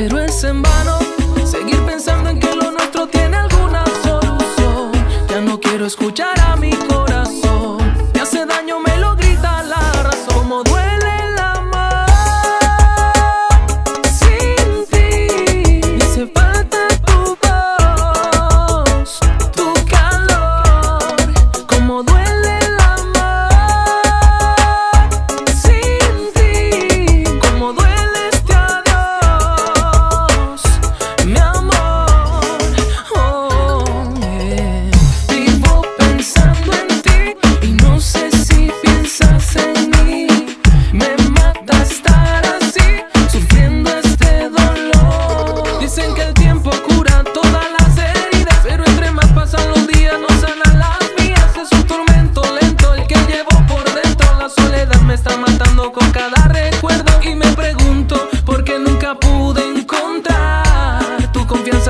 pero es en vano seguir pensando en que lo nuestro tiene alguna solución. Ya no quiero escuchar a mi corazón.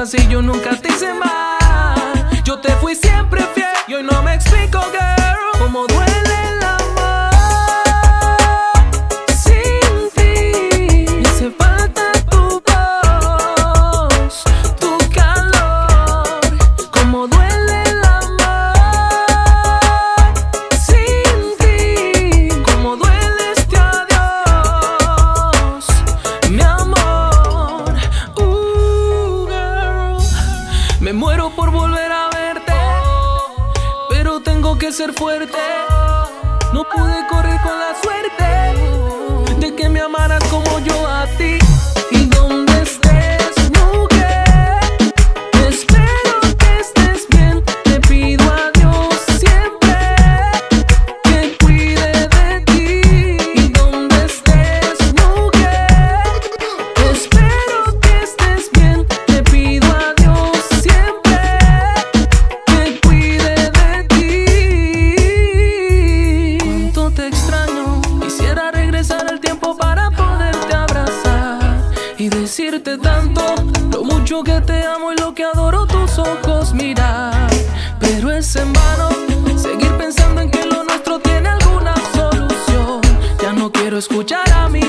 cosas y yo nunca te hice mal. Yo te fui siempre fiel y hoy no me explico que Me muero por volver a verte, pero tengo que ser fuerte. No pude correr con la decirte tanto lo mucho que te amo y lo que adoro tus ojos mirar. Pero es en vano seguir pensando en que lo nuestro tiene alguna solución. Ya no quiero escuchar a mi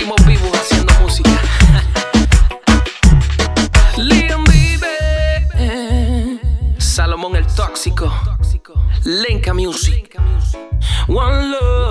Seguimos vivos haciendo música. Liam Vive. Salomón el Tóxico. Lenka Music. One Love.